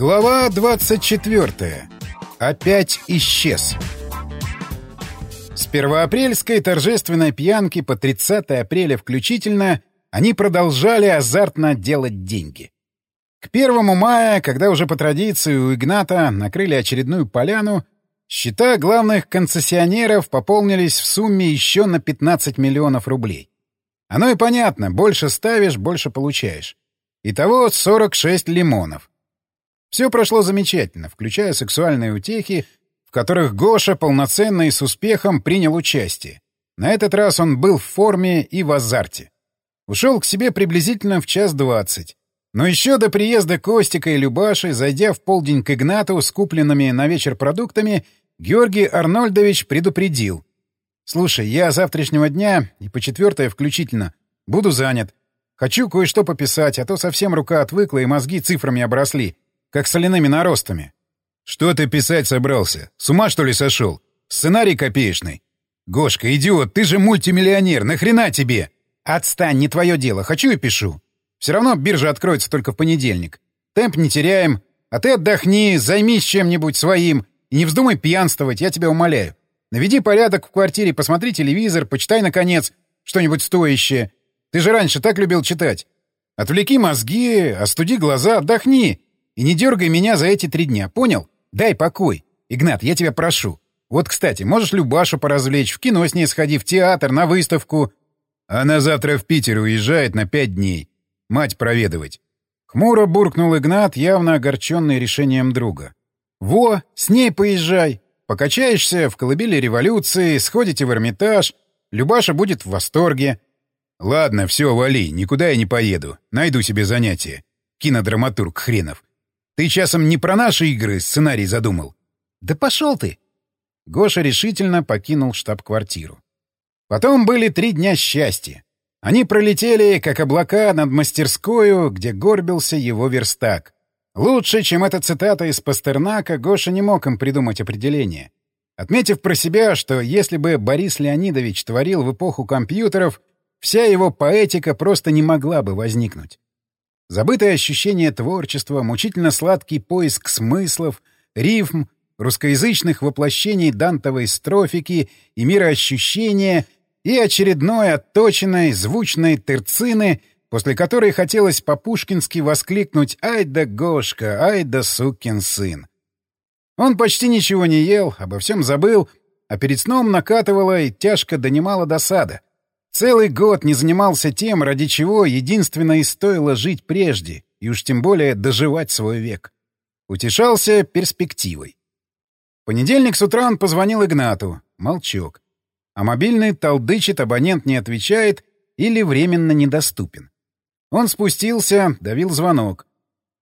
Глава 24. Опять исчез. С первоапрельской торжественной пьянки по 30 апреля включительно они продолжали азартно делать деньги. К первому мая, когда уже по традиции у Игната накрыли очередную поляну, счета главных концессионеров пополнились в сумме еще на 15 миллионов рублей. Оно и понятно, больше ставишь, больше получаешь. Итого 46 лимонов. Все прошло замечательно, включая сексуальные утехи, в которых Гоша полноценно и с успехом принял участие. На этот раз он был в форме и в азарте. Ушел к себе приблизительно в час двадцать. Но еще до приезда Костика и Любаши, зайдя в полдень к Игнату с купленными на вечер продуктами, Георгий Арнольдович предупредил. «Слушай, я завтрашнего дня и по четвертое включительно буду занят. Хочу кое-что пописать, а то совсем рука отвыкла и мозги цифрами обросли как соляными наростами. «Что ты писать собрался? С ума, что ли, сошел? Сценарий копеечный? Гошка, идиот, ты же мультимиллионер, нахрена тебе?» «Отстань, не твое дело, хочу и пишу. Все равно биржа откроется только в понедельник. Темп не теряем, а ты отдохни, займись чем-нибудь своим и не вздумай пьянствовать, я тебя умоляю. Наведи порядок в квартире, посмотри телевизор, почитай, наконец, что-нибудь стоящее. Ты же раньше так любил читать. Отвлеки мозги, остуди глаза, отдохни. И не дергай меня за эти три дня, понял? Дай покой. Игнат, я тебя прошу. Вот, кстати, можешь Любашу поразвлечь, в кино с ней сходи, в театр, на выставку. Она завтра в Питер уезжает на пять дней. Мать проведывать. Хмуро буркнул Игнат, явно огорченный решением друга. «Во, с ней поезжай. Покачаешься в колыбели революции, сходите в Эрмитаж. Любаша будет в восторге». «Ладно, все, вали, никуда я не поеду. Найду себе занятие. Кинодраматург хренов. Ты часом не про наши игры сценарий задумал? Да пошел ты! Гоша решительно покинул штаб-квартиру. Потом были три дня счастья. Они пролетели, как облака, над мастерскою, где горбился его верстак. Лучше, чем эта цитата из Пастернака, Гоша не мог им придумать определение. Отметив про себя, что если бы Борис Леонидович творил в эпоху компьютеров, вся его поэтика просто не могла бы возникнуть. Забытое ощущение творчества, мучительно сладкий поиск смыслов, рифм, русскоязычных воплощений дантовой строфики и мироощущения и очередной отточенной звучной терцины, после которой хотелось по-пушкински воскликнуть «Ай да Гошка! Ай да сукин сын!». Он почти ничего не ел, обо всем забыл, а перед сном накатывала и тяжко донимала досада — Целый год не занимался тем, ради чего единственно и стоило жить прежде, и уж тем более доживать свой век. Утешался перспективой. В понедельник с утра он позвонил Игнату. Молчок. А мобильный толдычит, абонент не отвечает или временно недоступен. Он спустился, давил звонок.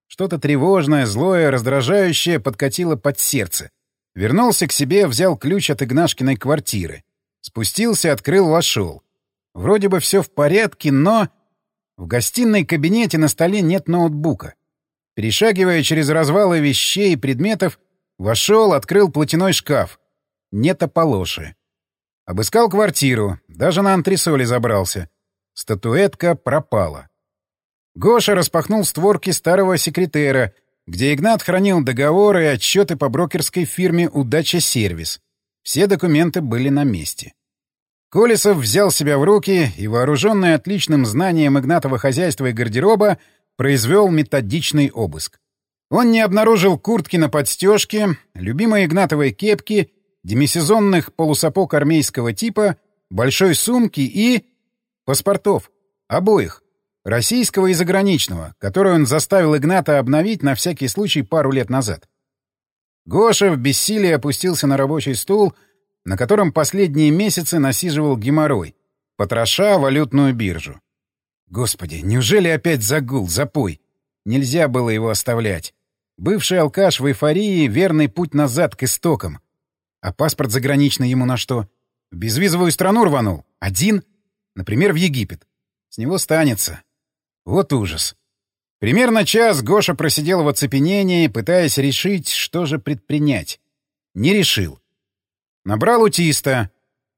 Что-то тревожное, злое, раздражающее подкатило под сердце. Вернулся к себе, взял ключ от Игнашкиной квартиры. Спустился, открыл, вошел. Вроде бы все в порядке, но... В гостиной кабинете на столе нет ноутбука. Перешагивая через развалы вещей и предметов, вошел, открыл платяной шкаф. Нет ополоши. Обыскал квартиру, даже на антресоли забрался. Статуэтка пропала. Гоша распахнул створки старого секретера, где Игнат хранил договоры и отчеты по брокерской фирме «Удача Сервис». Все документы были на месте. Колесов взял себя в руки и, вооруженный отличным знанием Игнатова хозяйства и гардероба, произвел методичный обыск. Он не обнаружил куртки на подстежке, любимой Игнатовой кепки, демисезонных полусапог армейского типа, большой сумки и... паспортов. Обоих. Российского и заграничного, который он заставил Игната обновить на всякий случай пару лет назад. Гоша в бессилии опустился на рабочий стул — на котором последние месяцы насиживал геморрой, потроша валютную биржу. Господи, неужели опять загул, запой? Нельзя было его оставлять. Бывший алкаш в эйфории — верный путь назад к истокам. А паспорт заграничный ему на что? В безвизовую страну рванул? Один? Например, в Египет. С него станется. Вот ужас. Примерно час Гоша просидел в оцепенении, пытаясь решить, что же предпринять. Не решил. Набрал утиста.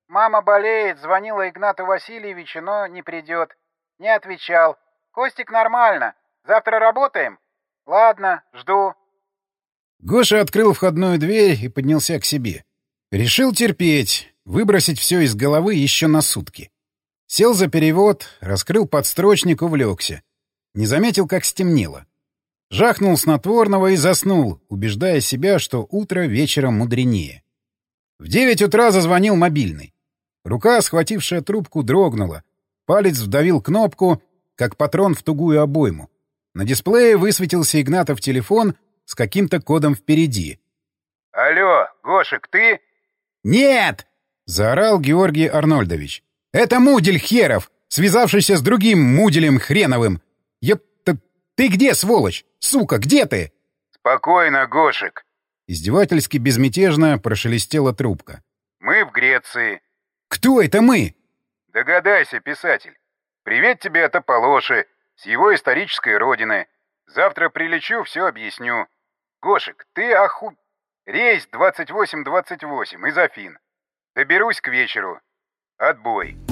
«Мама болеет, звонила Игнату Васильевичу, но не придет. Не отвечал. Костик нормально. Завтра работаем? Ладно, жду. Гоша открыл входную дверь и поднялся к себе. Решил терпеть, выбросить все из головы еще на сутки. Сел за перевод, раскрыл подстрочник, увлекся. Не заметил, как стемнело. Жахнул снотворного и заснул, убеждая себя, что утро вечером мудренее. В девять утра зазвонил мобильный. Рука, схватившая трубку, дрогнула. Палец вдавил кнопку, как патрон в тугую обойму. На дисплее высветился Игнатов телефон с каким-то кодом впереди. «Алло, Гошек, ты?» «Нет!» — заорал Георгий Арнольдович. «Это Мудель Херов, связавшийся с другим Муделем Хреновым. Епта, ты где, сволочь? Сука, где ты?» «Спокойно, Гошек!» Издевательски безмятежно прошелестела трубка. «Мы в Греции». «Кто это мы?» «Догадайся, писатель. Привет тебе от Аполлоши, с его исторической родины. Завтра прилечу, все объясню. Гошек, ты оху... Рейс 2828 из Афин. Доберусь к вечеру. Отбой».